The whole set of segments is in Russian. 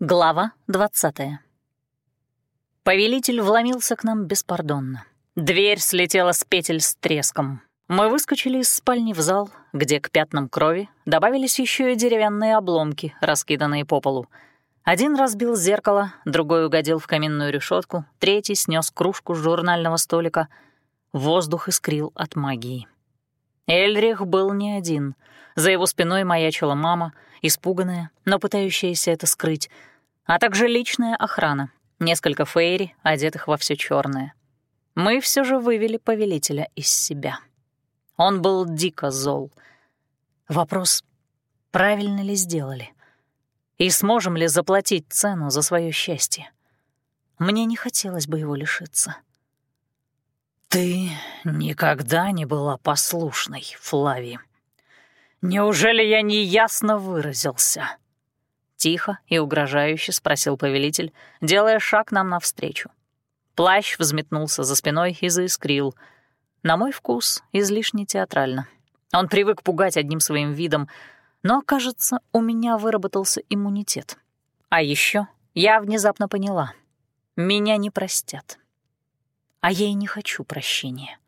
Глава 20 Повелитель вломился к нам беспардонно. Дверь слетела с петель с треском. Мы выскочили из спальни в зал, где к пятнам крови добавились еще и деревянные обломки, раскиданные по полу. Один разбил зеркало, другой угодил в каминную решетку, третий снес кружку с журнального столика. Воздух искрил от магии. Эльрих был не один. За его спиной маячила мама, испуганная, но пытающаяся это скрыть, а также личная охрана, несколько фейри, одетых во все черное. Мы все же вывели повелителя из себя. Он был дико зол. Вопрос, правильно ли сделали? И сможем ли заплатить цену за свое счастье? Мне не хотелось бы его лишиться. «Ты никогда не была послушной, Флави. Неужели я неясно выразился?» Тихо и угрожающе спросил повелитель, делая шаг нам навстречу. Плащ взметнулся за спиной и заискрил. На мой вкус, излишне театрально. Он привык пугать одним своим видом, но, кажется, у меня выработался иммунитет. А еще я внезапно поняла — меня не простят. А я и не хочу прощения.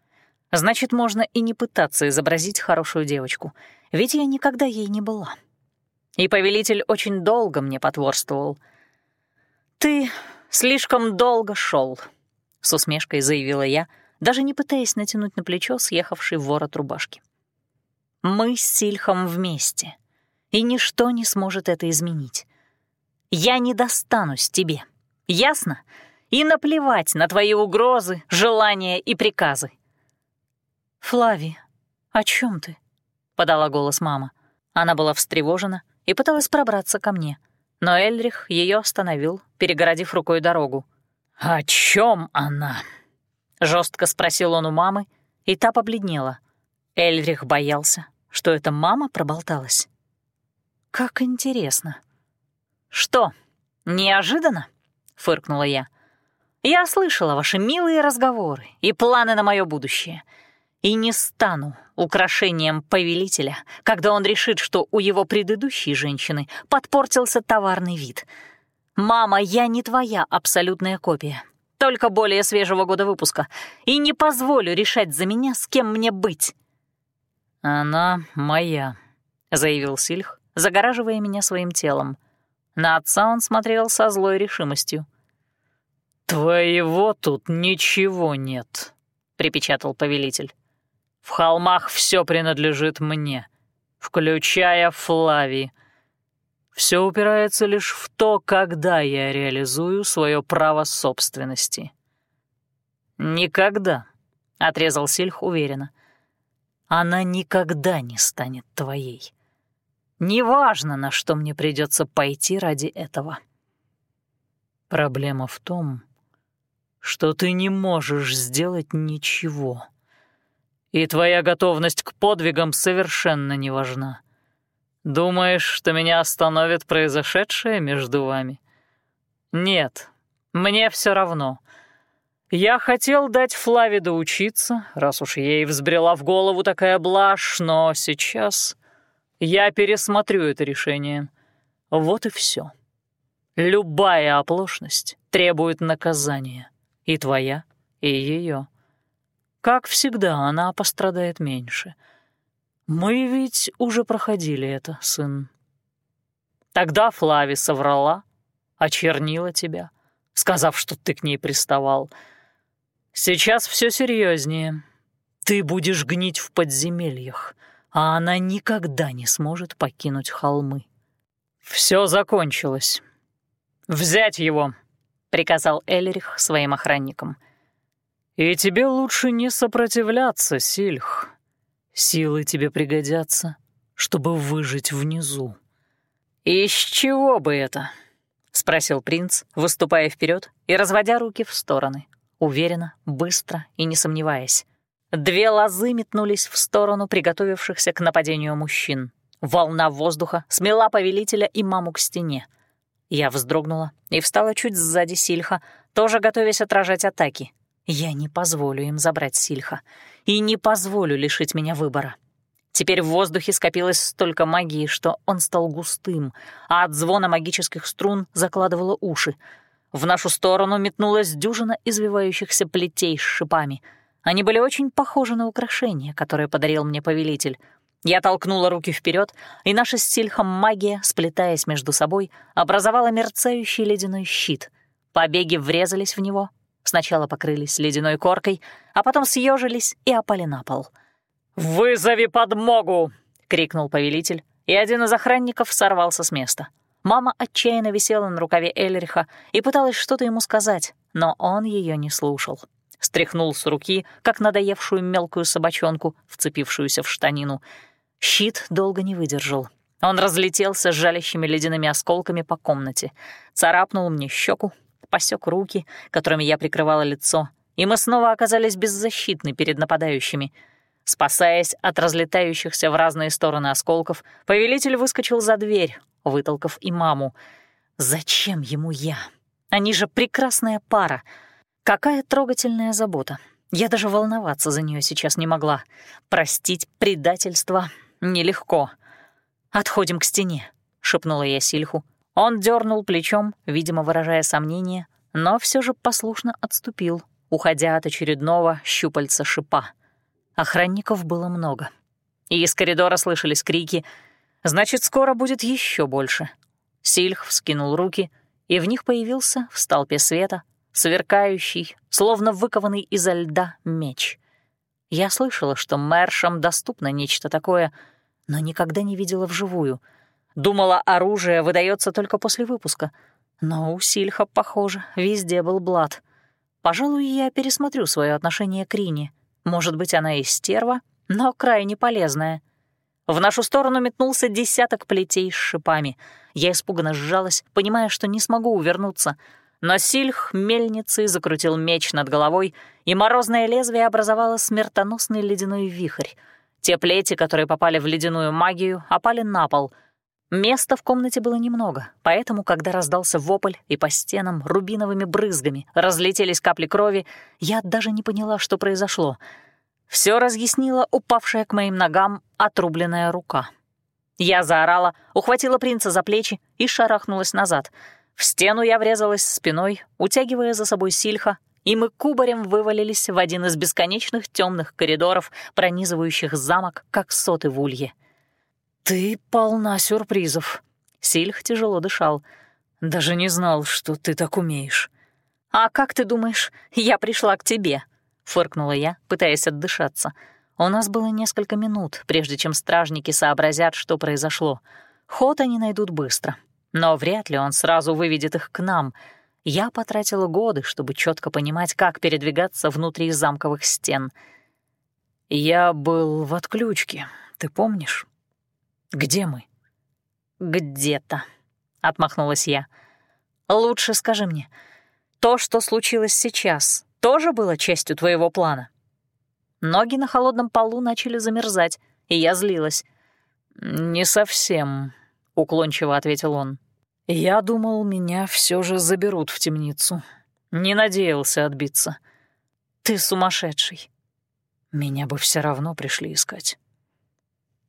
Значит, можно и не пытаться изобразить хорошую девочку, ведь я никогда ей не была и повелитель очень долго мне потворствовал. «Ты слишком долго шел, с усмешкой заявила я, даже не пытаясь натянуть на плечо съехавший ворот рубашки. «Мы с Сильхом вместе, и ничто не сможет это изменить. Я не достанусь тебе, ясно? И наплевать на твои угрозы, желания и приказы». «Флави, о чем ты?» — подала голос мама. Она была встревожена и пыталась пробраться ко мне. Но Эльрих ее остановил, перегородив рукой дорогу. «О чем она?» — жестко спросил он у мамы, и та побледнела. Эльрих боялся, что эта мама проболталась. «Как интересно». «Что, неожиданно?» — фыркнула я. «Я слышала ваши милые разговоры и планы на мое будущее и не стану украшением повелителя, когда он решит, что у его предыдущей женщины подпортился товарный вид. «Мама, я не твоя абсолютная копия, только более свежего года выпуска, и не позволю решать за меня, с кем мне быть». «Она моя», — заявил Сильх, загораживая меня своим телом. На отца он смотрел со злой решимостью. «Твоего тут ничего нет», — припечатал повелитель. В холмах все принадлежит мне, включая Флави. Все упирается лишь в то, когда я реализую свое право собственности. «Никогда», — отрезал Сильх уверенно. «Она никогда не станет твоей. Неважно, на что мне придется пойти ради этого». Проблема в том, что ты не можешь сделать ничего и твоя готовность к подвигам совершенно не важна. Думаешь, что меня остановит произошедшее между вами? Нет, мне все равно. Я хотел дать Флавиду учиться, раз уж ей взбрела в голову такая блажь, но сейчас я пересмотрю это решение. Вот и все. Любая оплошность требует наказания, и твоя, и ее. Как всегда, она пострадает меньше. Мы ведь уже проходили это, сын. Тогда Флави соврала, очернила тебя, сказав, что ты к ней приставал. Сейчас все серьезнее. Ты будешь гнить в подземельях, а она никогда не сможет покинуть холмы. Все закончилось. «Взять его!» — приказал Эльрих своим охранникам — и тебе лучше не сопротивляться, Сильх. Силы тебе пригодятся, чтобы выжить внизу. «Из чего бы это?» — спросил принц, выступая вперед и разводя руки в стороны, уверенно, быстро и не сомневаясь. Две лозы метнулись в сторону приготовившихся к нападению мужчин. Волна воздуха смела повелителя и маму к стене. Я вздрогнула и встала чуть сзади Сильха, тоже готовясь отражать атаки — я не позволю им забрать Сильха и не позволю лишить меня выбора. Теперь в воздухе скопилось столько магии, что он стал густым, а от звона магических струн закладывало уши. В нашу сторону метнулась дюжина извивающихся плетей с шипами. Они были очень похожи на украшения, которые подарил мне повелитель. Я толкнула руки вперед, и наша с Сильхом магия, сплетаясь между собой, образовала мерцающий ледяной щит. Побеги врезались в него, сначала покрылись ледяной коркой, а потом съежились и опали на пол — «Вызови подмогу!» — крикнул повелитель, и один из охранников сорвался с места. Мама отчаянно висела на рукаве Эльриха и пыталась что-то ему сказать, но он ее не слушал. Стряхнул с руки, как надоевшую мелкую собачонку, вцепившуюся в штанину. Щит долго не выдержал. Он разлетелся с жалящими ледяными осколками по комнате, царапнул мне щеку, посек руки, которыми я прикрывала лицо, и мы снова оказались беззащитны перед нападающими — Спасаясь от разлетающихся в разные стороны осколков, повелитель выскочил за дверь, вытолкав и маму. «Зачем ему я? Они же прекрасная пара. Какая трогательная забота. Я даже волноваться за нее сейчас не могла. Простить предательство нелегко. Отходим к стене», — шепнула я Сильху. Он дернул плечом, видимо, выражая сомнение, но все же послушно отступил, уходя от очередного щупальца шипа. Охранников было много. И из коридора слышались крики. «Значит, скоро будет еще больше». Сильх вскинул руки, и в них появился в столпе света сверкающий, словно выкованный изо льда, меч. Я слышала, что мэршам доступно нечто такое, но никогда не видела вживую. Думала, оружие выдается только после выпуска. Но у Сильха, похоже, везде был блат. Пожалуй, я пересмотрю свое отношение к Рине — может быть, она и стерва, но крайне полезная. В нашу сторону метнулся десяток плетей с шипами. Я испуганно сжалась, понимая, что не смогу увернуться. Но Сильх мельницей закрутил меч над головой, и морозное лезвие образовало смертоносный ледяной вихрь. Те плети, которые попали в ледяную магию, опали на пол. Места в комнате было немного, поэтому, когда раздался вопль и по стенам рубиновыми брызгами разлетелись капли крови, я даже не поняла, что произошло — все разъяснила упавшая к моим ногам отрубленная рука. Я заорала, ухватила принца за плечи и шарахнулась назад. В стену я врезалась спиной, утягивая за собой сильха, и мы кубарем вывалились в один из бесконечных темных коридоров, пронизывающих замок, как соты в улье. «Ты полна сюрпризов», — Сильх тяжело дышал. «Даже не знал, что ты так умеешь». «А как ты думаешь, я пришла к тебе?» фыркнула я, пытаясь отдышаться. У нас было несколько минут, прежде чем стражники сообразят, что произошло. Ход они найдут быстро, но вряд ли он сразу выведет их к нам. Я потратила годы, чтобы четко понимать, как передвигаться внутри замковых стен. «Я был в отключке, ты помнишь? Где мы?» «Где-то», — отмахнулась я. «Лучше скажи мне, то, что случилось сейчас, тоже было частью твоего плана?» Ноги на холодном полу начали замерзать, и я злилась. «Не совсем», — уклончиво ответил он. «Я думал, меня все же заберут в темницу. Не надеялся отбиться. Ты сумасшедший. Меня бы все равно пришли искать».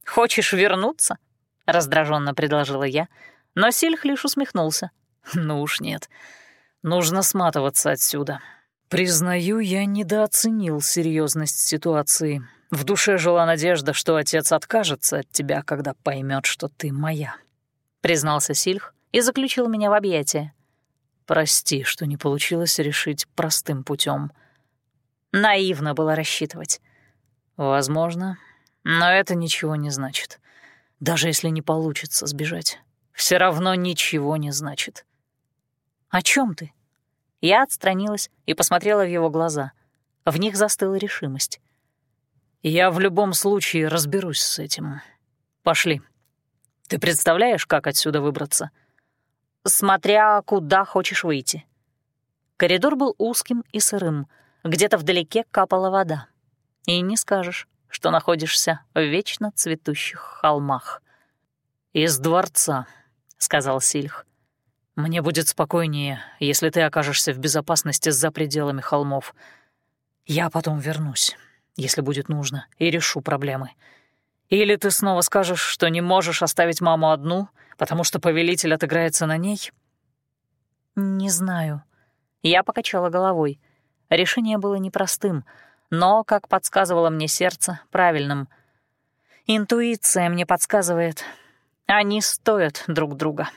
«Хочешь вернуться?» — раздраженно предложила я, но Сильх лишь усмехнулся. «Ну уж нет. Нужно сматываться отсюда. Признаю, я недооценил серьезность ситуации. В душе жила надежда, что отец откажется от тебя, когда поймет, что ты моя. Признался Сильх и заключил меня в объятия. Прости, что не получилось решить простым путем. Наивно было рассчитывать. Возможно, но это ничего не значит. Даже если не получится сбежать, все равно ничего не значит. О чем ты? Я отстранилась и посмотрела в его глаза. В них застыла решимость. «Я в любом случае разберусь с этим. Пошли. Ты представляешь, как отсюда выбраться?» «Смотря куда хочешь выйти». Коридор был узким и сырым, где-то вдалеке капала вода. И не скажешь, что находишься в вечно цветущих холмах. «Из дворца», — сказал Сильх. Мне будет спокойнее, если ты окажешься в безопасности за пределами холмов. Я потом вернусь, если будет нужно, и решу проблемы. Или ты снова скажешь, что не можешь оставить маму одну, потому что повелитель отыграется на ней? Не знаю. Я покачала головой. Решение было непростым, но, как подсказывало мне сердце, правильным. Интуиция мне подсказывает, они стоят друг друга.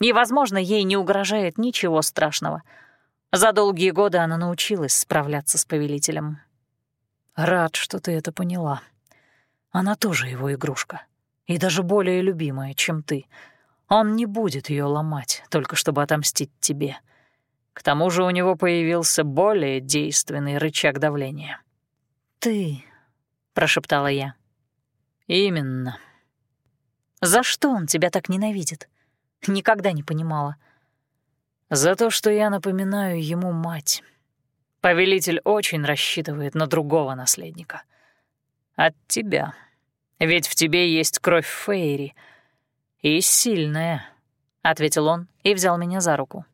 И, возможно, ей не угрожает ничего страшного. За долгие годы она научилась справляться с повелителем. Рад, что ты это поняла. Она тоже его игрушка. И даже более любимая, чем ты. Он не будет ее ломать, только чтобы отомстить тебе. К тому же у него появился более действенный рычаг давления. «Ты», — прошептала я. «Именно». «За что он тебя так ненавидит?» Никогда не понимала. «За то, что я напоминаю ему мать. Повелитель очень рассчитывает на другого наследника. От тебя. Ведь в тебе есть кровь Фейри. И сильная», — ответил он и взял меня за руку.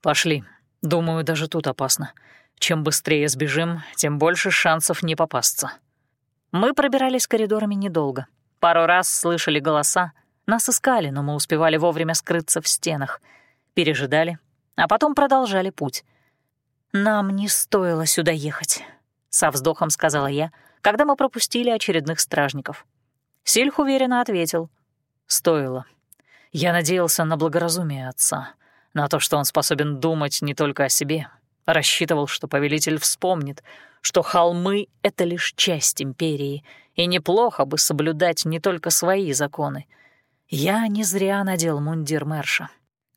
«Пошли. Думаю, даже тут опасно. Чем быстрее сбежим, тем больше шансов не попасться». Мы пробирались коридорами недолго. Пару раз слышали голоса. Нас искали, но мы успевали вовремя скрыться в стенах. Пережидали, а потом продолжали путь. «Нам не стоило сюда ехать», — со вздохом сказала я, когда мы пропустили очередных стражников. Сильх уверенно ответил. «Стоило. Я надеялся на благоразумие отца на то, что он способен думать не только о себе. Рассчитывал, что повелитель вспомнит, что холмы — это лишь часть империи, и неплохо бы соблюдать не только свои законы. Я не зря надел мундир Мерша.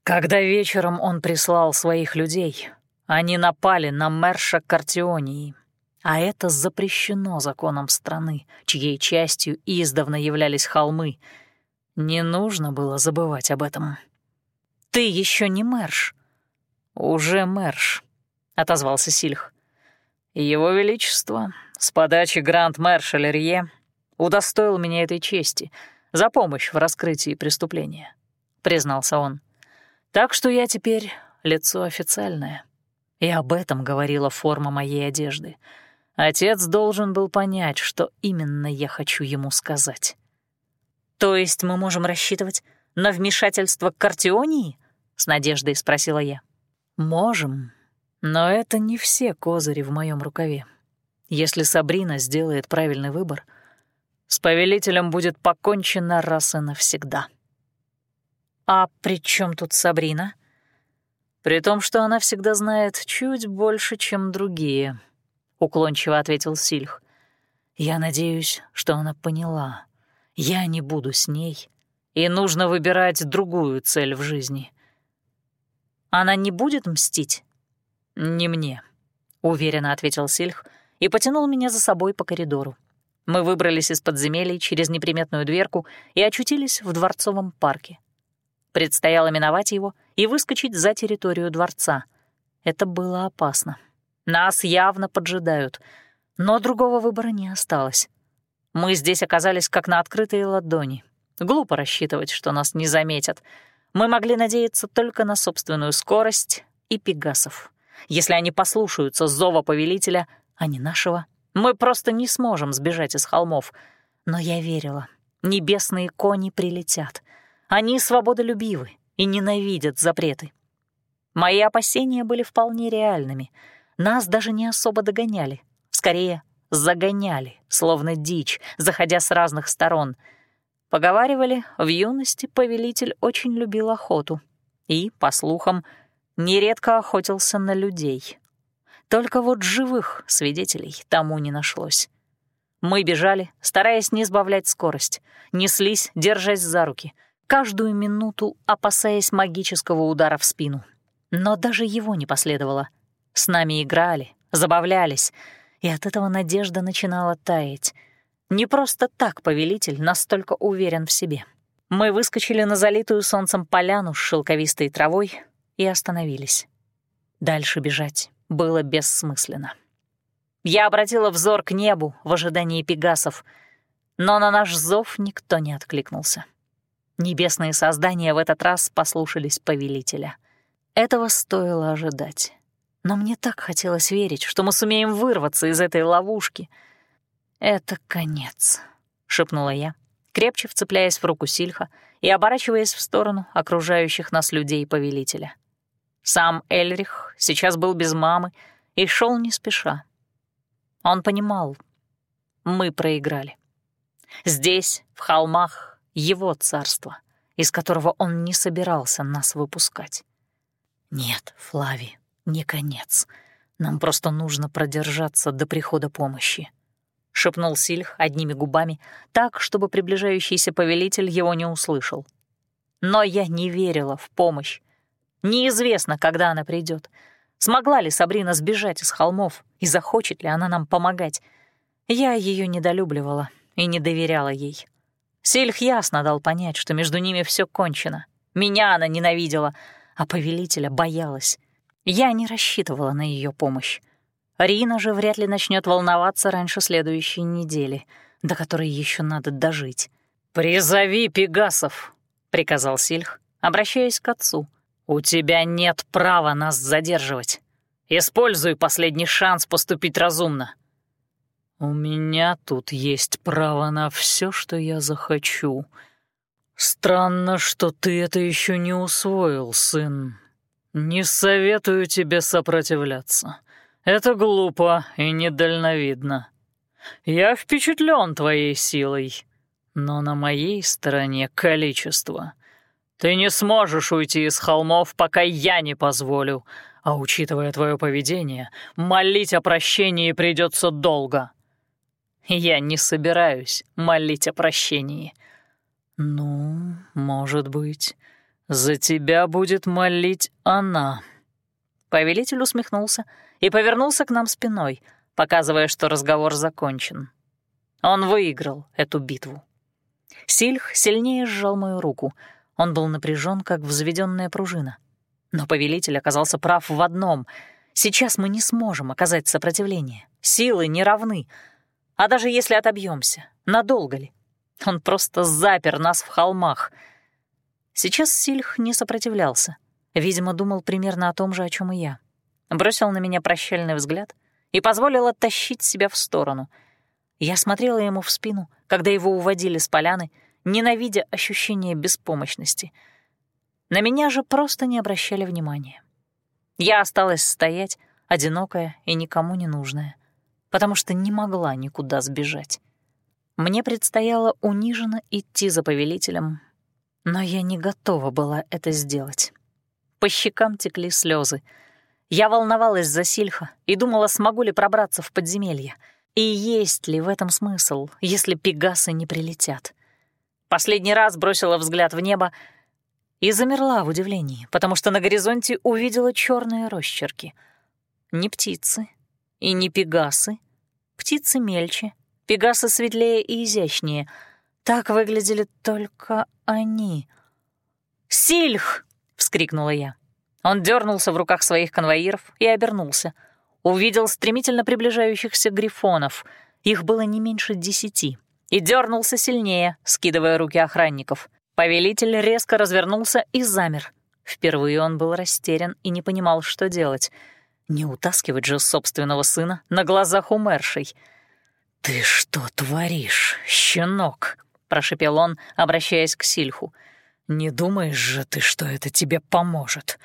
Когда вечером он прислал своих людей, они напали на Мерша Картионии, а это запрещено законом страны, чьей частью издавна являлись холмы. Не нужно было забывать об этом. «Ты еще не мэрш». «Уже мэрш», — отозвался Сильх. «Его Величество с подачи Гранд-Мэрша Лерье удостоил меня этой чести за помощь в раскрытии преступления», — признался он. «Так что я теперь лицо официальное. И об этом говорила форма моей одежды. Отец должен был понять, что именно я хочу ему сказать». «То есть мы можем рассчитывать на вмешательство Картионии?» — с надеждой спросила я. «Можем, но это не все козыри в моем рукаве. Если Сабрина сделает правильный выбор, с повелителем будет покончено раз и навсегда». «А при чем тут Сабрина?» «При том, что она всегда знает чуть больше, чем другие», — уклончиво ответил Сильх. «Я надеюсь, что она поняла. Я не буду с ней, и нужно выбирать другую цель в жизни. Она не будет мстить?» «Не мне», — уверенно ответил Сильх и потянул меня за собой по коридору. Мы выбрались из подземелий через неприметную дверку и очутились в дворцовом парке. Предстояло миновать его и выскочить за территорию дворца. Это было опасно. Нас явно поджидают, но другого выбора не осталось. Мы здесь оказались как на открытой ладони. Глупо рассчитывать, что нас не заметят — мы могли надеяться только на собственную скорость и пегасов. Если они послушаются зова повелителя, а не нашего, мы просто не сможем сбежать из холмов. Но я верила, небесные кони прилетят. Они свободолюбивы и ненавидят запреты. Мои опасения были вполне реальными. Нас даже не особо догоняли. Скорее, загоняли, словно дичь, заходя с разных сторон — Поговаривали, в юности повелитель очень любил охоту и, по слухам, нередко охотился на людей. Только вот живых свидетелей тому не нашлось. Мы бежали, стараясь не сбавлять скорость, неслись, держась за руки, каждую минуту опасаясь магического удара в спину. Но даже его не последовало. С нами играли, забавлялись, и от этого надежда начинала таять — не просто так повелитель настолько уверен в себе. Мы выскочили на залитую солнцем поляну с шелковистой травой и остановились. Дальше бежать было бессмысленно. Я обратила взор к небу в ожидании пегасов, но на наш зов никто не откликнулся. Небесные создания в этот раз послушались повелителя. Этого стоило ожидать. Но мне так хотелось верить, что мы сумеем вырваться из этой ловушки — это конец. — шепнула я, крепче вцепляясь в руку Сильха и оборачиваясь в сторону окружающих нас людей повелителя. Сам Эльрих сейчас был без мамы и шел не спеша. Он понимал, мы проиграли. Здесь, в холмах, его царство, из которого он не собирался нас выпускать. Нет, Флави, не конец. Нам просто нужно продержаться до прихода помощи. — шепнул Сильх одними губами, так, чтобы приближающийся повелитель его не услышал. Но я не верила в помощь. Неизвестно, когда она придет. Смогла ли Сабрина сбежать из холмов и захочет ли она нам помогать. Я ее недолюбливала и не доверяла ей. Сильх ясно дал понять, что между ними все кончено. Меня она ненавидела, а повелителя боялась. Я не рассчитывала на ее помощь. Рина же вряд ли начнет волноваться раньше следующей недели, до которой еще надо дожить. «Призови Пегасов», — приказал Сильх, обращаясь к отцу. «У тебя нет права нас задерживать. Используй последний шанс поступить разумно». «У меня тут есть право на все, что я захочу. Странно, что ты это еще не усвоил, сын. Не советую тебе сопротивляться. Это глупо и недальновидно. Я впечатлен твоей силой, но на моей стороне количество. Ты не сможешь уйти из холмов, пока я не позволю, а учитывая твое поведение, молить о прощении придется долго. Я не собираюсь молить о прощении. Ну, может быть, за тебя будет молить она. Повелитель усмехнулся — и повернулся к нам спиной, показывая, что разговор закончен. Он выиграл эту битву. Сильх сильнее сжал мою руку. Он был напряжен, как взведенная пружина. Но повелитель оказался прав в одном. Сейчас мы не сможем оказать сопротивление. Силы не равны. А даже если отобьемся, надолго ли? Он просто запер нас в холмах. Сейчас Сильх не сопротивлялся. Видимо, думал примерно о том же, о чем и я бросил на меня прощальный взгляд и позволил оттащить себя в сторону. Я смотрела ему в спину, когда его уводили с поляны, ненавидя ощущение беспомощности. На меня же просто не обращали внимания. Я осталась стоять, одинокая и никому не нужная, потому что не могла никуда сбежать. Мне предстояло униженно идти за повелителем, но я не готова была это сделать. По щекам текли слезы, я волновалась за Сильха и думала, смогу ли пробраться в подземелье. И есть ли в этом смысл, если пегасы не прилетят? Последний раз бросила взгляд в небо и замерла в удивлении, потому что на горизонте увидела черные росчерки. Не птицы и не пегасы. Птицы мельче, пегасы светлее и изящнее. Так выглядели только они. «Сильх!» — вскрикнула я. Он дернулся в руках своих конвоиров и обернулся. Увидел стремительно приближающихся грифонов. Их было не меньше десяти. И дернулся сильнее, скидывая руки охранников. Повелитель резко развернулся и замер. Впервые он был растерян и не понимал, что делать. Не утаскивать же собственного сына на глазах умершей. «Ты что творишь, щенок?» — прошепел он, обращаясь к Сильху. «Не думаешь же ты, что это тебе поможет?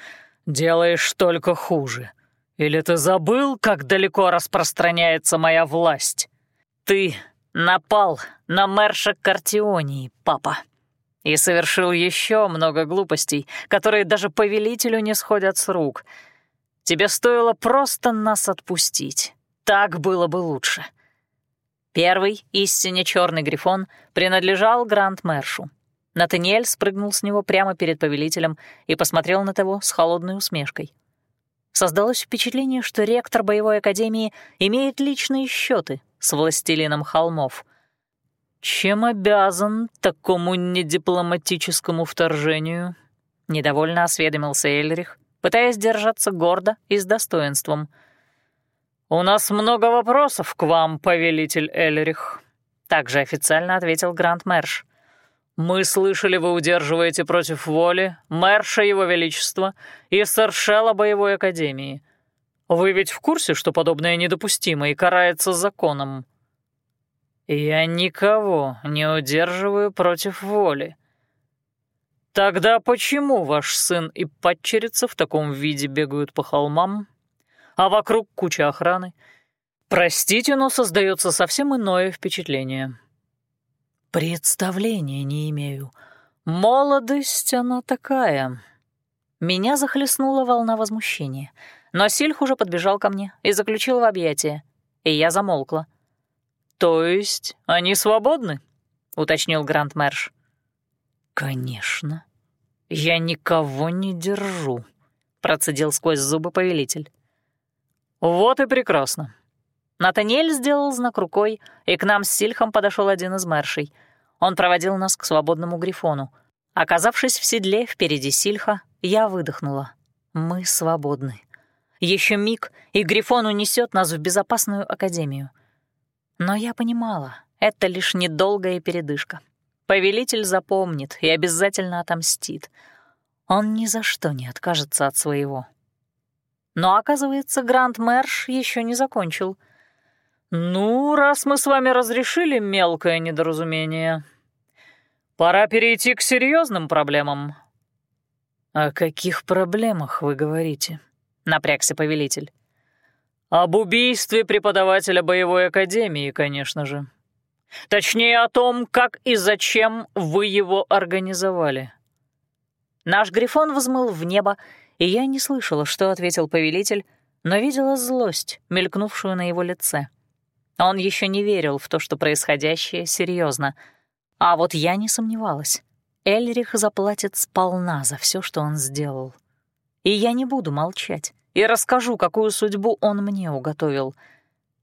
делаешь только хуже. Или ты забыл, как далеко распространяется моя власть? Ты напал на Мерша Картионии, папа, и совершил еще много глупостей, которые даже повелителю не сходят с рук. Тебе стоило просто нас отпустить. Так было бы лучше. Первый, истинно черный грифон, принадлежал Гранд Мершу, Натаниэль спрыгнул с него прямо перед повелителем и посмотрел на того с холодной усмешкой. Создалось впечатление, что ректор боевой академии имеет личные счеты с властелином холмов. «Чем обязан такому недипломатическому вторжению?» — недовольно осведомился Эльрих, пытаясь держаться гордо и с достоинством. «У нас много вопросов к вам, повелитель Эльрих», — также официально ответил Гранд Мэрш. «Мы слышали, вы удерживаете против воли мэрша Его Величества и саршела Боевой Академии. Вы ведь в курсе, что подобное недопустимо и карается законом?» «Я никого не удерживаю против воли», «Тогда почему ваш сын и падчерица в таком виде бегают по холмам, а вокруг куча охраны? Простите, но создается совсем иное впечатление». «Представления не имею. Молодость она такая». Меня захлестнула волна возмущения, но Сильх уже подбежал ко мне и заключил в объятия, и я замолкла. «То есть они свободны?» — уточнил Гранд Мэрш. «Конечно. Я никого не держу», — процедил сквозь зубы повелитель. «Вот и прекрасно». Натаниэль сделал знак рукой, и к нам с Сильхом подошел один из мэршей. Он проводил нас к свободному грифону. Оказавшись в седле впереди Сильха, я выдохнула. Мы свободны. Еще миг, и грифон унесет нас в безопасную академию. Но я понимала, это лишь недолгая передышка. Повелитель запомнит и обязательно отомстит. Он ни за что не откажется от своего. Но, оказывается, Гранд Мэрш еще не закончил. «Ну, раз мы с вами разрешили мелкое недоразумение, пора перейти к серьезным проблемам». «О каких проблемах вы говорите?» — напрягся повелитель. «Об убийстве преподавателя боевой академии, конечно же», Точнее, о том, как и зачем вы его организовали». Наш Грифон взмыл в небо, и я не слышала, что ответил повелитель, но видела злость, мелькнувшую на его лице. Он еще не верил в то, что происходящее серьезно, а вот я не сомневалась. Эльрих заплатит сполна за все, что он сделал. И я не буду молчать, и расскажу, какую судьбу он мне уготовил.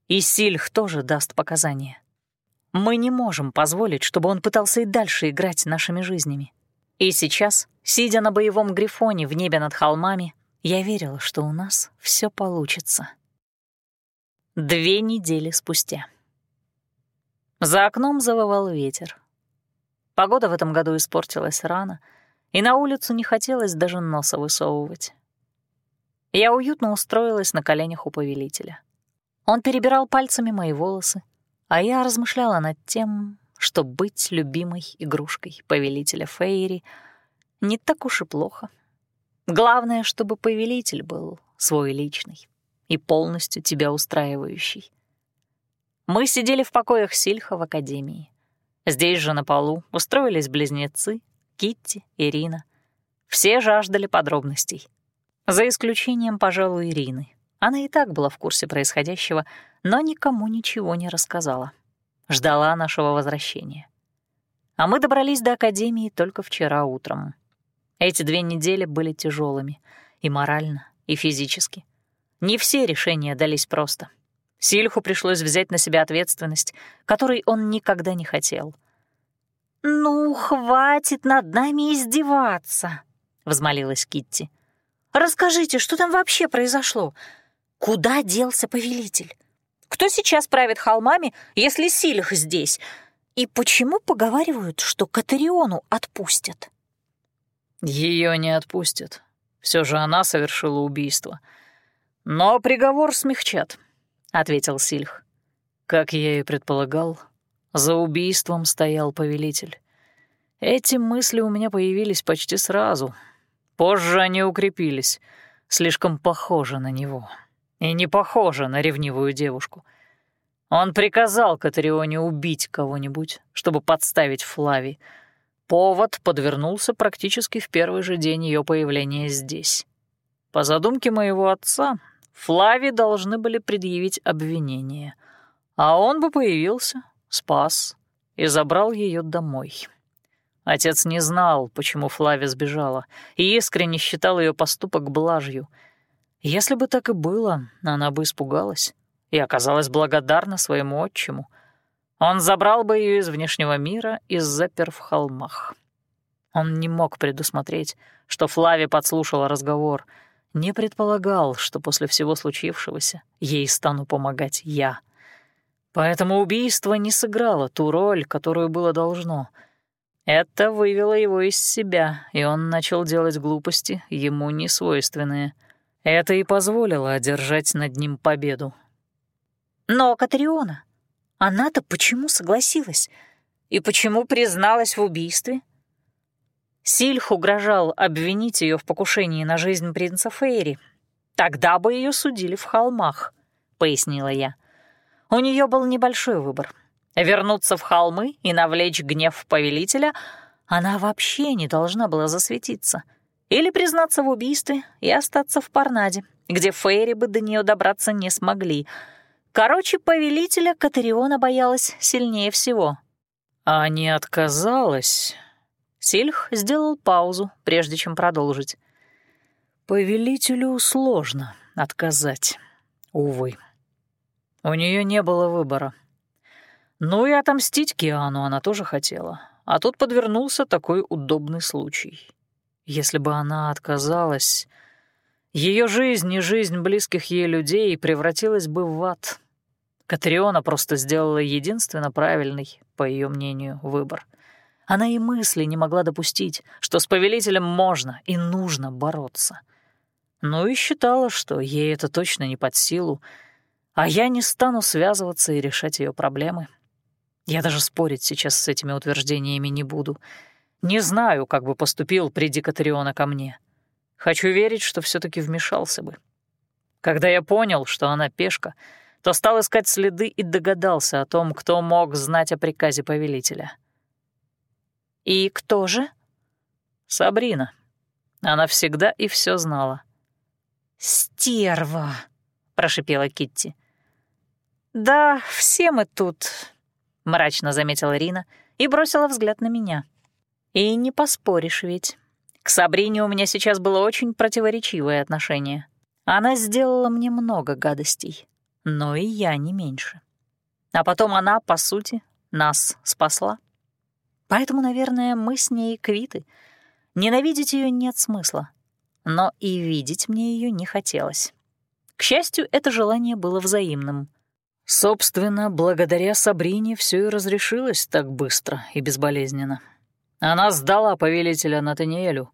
И Сильх тоже даст показания. Мы не можем позволить, чтобы он пытался и дальше играть нашими жизнями. И сейчас, сидя на боевом грифоне в небе над холмами, я верила, что у нас все получится. Две недели спустя. За окном завывал ветер. Погода в этом году испортилась рано, и на улицу не хотелось даже носа высовывать. Я уютно устроилась на коленях у повелителя. Он перебирал пальцами мои волосы, а я размышляла над тем, что быть любимой игрушкой повелителя Фейри не так уж и плохо. Главное, чтобы повелитель был свой личный и полностью тебя устраивающий. Мы сидели в покоях Сильха в академии. Здесь же на полу устроились близнецы Китти, Ирина. Все жаждали подробностей. За исключением, пожалуй, Ирины. Она и так была в курсе происходящего, но никому ничего не рассказала. Ждала нашего возвращения. А мы добрались до Академии только вчера утром. Эти две недели были тяжелыми и морально, и физически. Не все решения дались просто. Сильху пришлось взять на себя ответственность, которой он никогда не хотел. «Ну, хватит над нами издеваться», — взмолилась Китти. «Расскажите, что там вообще произошло? Куда делся повелитель? Кто сейчас правит холмами, если Силих здесь? И почему поговаривают, что Катариону отпустят? Ее не отпустят. Все же она совершила убийство. Но приговор смягчат, — ответил Сильх. Как я и предполагал, за убийством стоял повелитель. Эти мысли у меня появились почти сразу. Позже они укрепились, слишком похожи на него и не похожа на ревнивую девушку. Он приказал Катарионе убить кого-нибудь, чтобы подставить Флави. Повод подвернулся практически в первый же день ее появления здесь. По задумке моего отца, Флави должны были предъявить обвинение, а он бы появился, спас и забрал ее домой. Отец не знал, почему Флави сбежала, и искренне считал ее поступок блажью — если бы так и было, она бы испугалась и оказалась благодарна своему отчиму. Он забрал бы ее из внешнего мира и запер в холмах. Он не мог предусмотреть, что Флави подслушала разговор, не предполагал, что после всего случившегося ей стану помогать я. Поэтому убийство не сыграло ту роль, которую было должно. Это вывело его из себя, и он начал делать глупости, ему несвойственные — это и позволило одержать над ним победу. «Но Катриона, Она-то почему согласилась? И почему призналась в убийстве? Сильх угрожал обвинить ее в покушении на жизнь принца Фейри. Тогда бы ее судили в холмах, пояснила я. У нее был небольшой выбор. Вернуться в холмы и навлечь гнев повелителя она вообще не должна была засветиться. Или признаться в убийстве и остаться в Парнаде, где Фейри бы до нее добраться не смогли. Короче, повелителя Катариона боялась сильнее всего. А не отказалась Сильх сделал паузу, прежде чем продолжить. «Повелителю сложно отказать, увы. У нее не было выбора. Ну и отомстить Киану она тоже хотела, а тут подвернулся такой удобный случай. Если бы она отказалась, ее жизнь и жизнь близких ей людей превратилась бы в ад. Катриона просто сделала единственно правильный, по ее мнению, выбор — она и мысли не могла допустить, что с повелителем можно и нужно бороться. Ну и считала, что ей это точно не под силу, а я не стану связываться и решать ее проблемы. Я даже спорить сейчас с этими утверждениями не буду. Не знаю, как бы поступил приди Катариона ко мне. Хочу верить, что все таки вмешался бы. Когда я понял, что она пешка, то стал искать следы и догадался о том, кто мог знать о приказе повелителя — «И кто же?» «Сабрина. Она всегда и все знала». «Стерва!» — прошипела Китти. «Да, все мы тут», — мрачно заметила Рина и бросила взгляд на меня. «И не поспоришь ведь. К Сабрине у меня сейчас было очень противоречивое отношение. Она сделала мне много гадостей, но и я не меньше. А потом она, по сути, нас спасла. Поэтому, наверное, мы с ней квиты. Ненавидеть ее нет смысла. Но и видеть мне ее не хотелось. К счастью, это желание было взаимным. Собственно, благодаря Сабрине все и разрешилось так быстро и безболезненно. Она сдала повелителя Натаниэлю,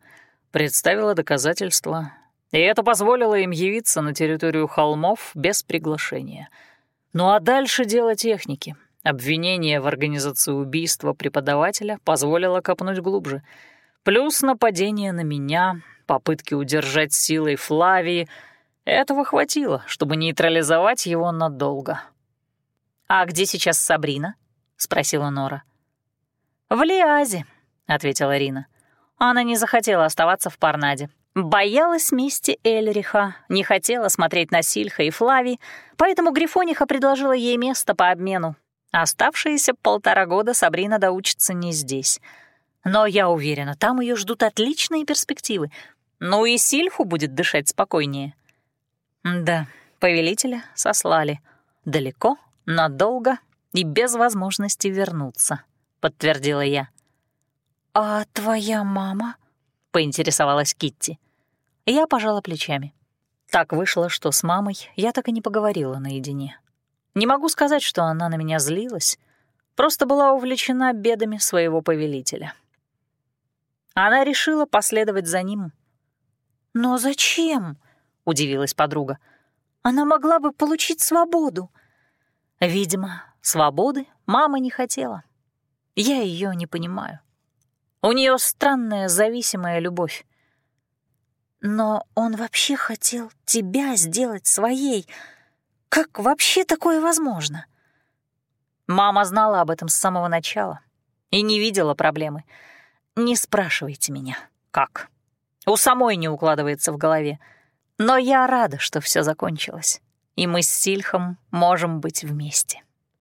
представила доказательства, и это позволило им явиться на территорию холмов без приглашения. Ну а дальше дело техники — Обвинение в организации убийства преподавателя позволило копнуть глубже. Плюс нападение на меня, попытки удержать силой Флавии. Этого хватило, чтобы нейтрализовать его надолго. «А где сейчас Сабрина?» — спросила Нора. «В Лиазе», — ответила Рина. Она не захотела оставаться в Парнаде. Боялась мести Эльриха, не хотела смотреть на Сильха и Флави, поэтому Грифониха предложила ей место по обмену, Оставшиеся полтора года Сабрина доучится не здесь. Но я уверена, там ее ждут отличные перспективы. Ну и Сильфу будет дышать спокойнее. Да, повелителя сослали. Далеко, надолго и без возможности вернуться, подтвердила я. «А твоя мама?» — поинтересовалась Китти. Я пожала плечами. Так вышло, что с мамой я так и не поговорила наедине. Не могу сказать, что она на меня злилась, просто была увлечена бедами своего повелителя. Она решила последовать за ним. «Но зачем?» — удивилась подруга. «Она могла бы получить свободу». Видимо, свободы мама не хотела. Я ее не понимаю. У нее странная зависимая любовь. Но он вообще хотел тебя сделать своей, как вообще такое возможно? Мама знала об этом с самого начала и не видела проблемы. Не спрашивайте меня, как. У самой не укладывается в голове. Но я рада, что все закончилось, и мы с Сильхом можем быть вместе.